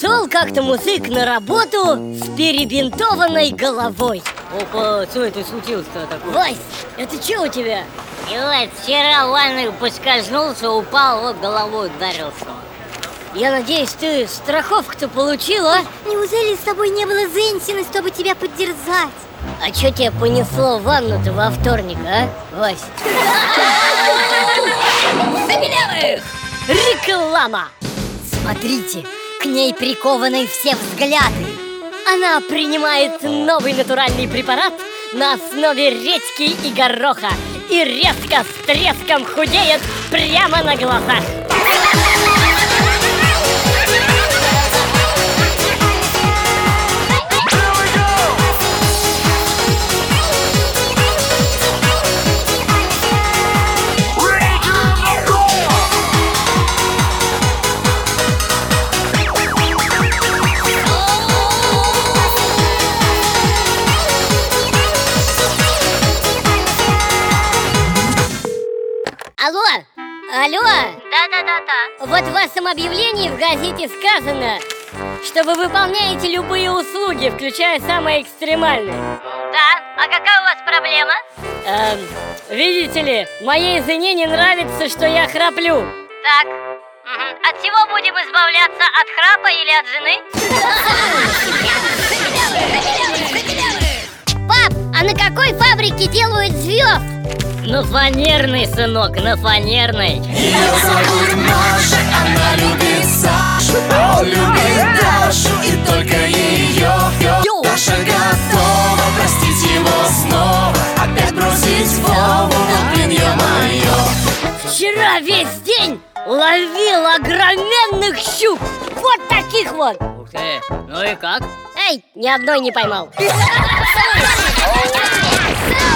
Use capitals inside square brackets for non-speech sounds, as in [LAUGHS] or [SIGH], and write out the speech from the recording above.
Шел как-то музык на работу с перебинтованной головой Опа, что это случилось-то такое? Вась, это что у тебя? И вот вчера в ванную поскользнулся, упал, вот головой ударился. Я надеюсь, ты страховку-то получила? Неужели с тобой не было Зенсина, чтобы тебя поддержать? А что тебя понесло в ванну-то во вторник, а, Вась? [LAUGHS] Забелевых! Реклама! Смотрите, к ней прикованы все взгляды. Она принимает новый натуральный препарат на основе редьки и гороха И резко с треском худеет прямо на глазах Алло, алло, Да-да-да-да. вот в вашем объявлении в газете сказано, что вы выполняете любые услуги, включая самые экстремальные. Да, а какая у вас проблема? Эм, видите ли, моей жене не нравится, что я храплю. Так, от чего будем избавляться? От храпа или от жены? [LAUGHS] какой фабрике делают звезд? На фанерный, сынок, на фанерной. Ее зовут Маша, она любит Сашу, а он любит Дашу, и только ее. Даша готова простить его снова, опять бросить Вову, вот блин, ё-моё. Вчера весь день ловил огроменных щук. Вот таких вот. Ух ты, ну и как? Эй, ни одной не поймал. [LAUGHS]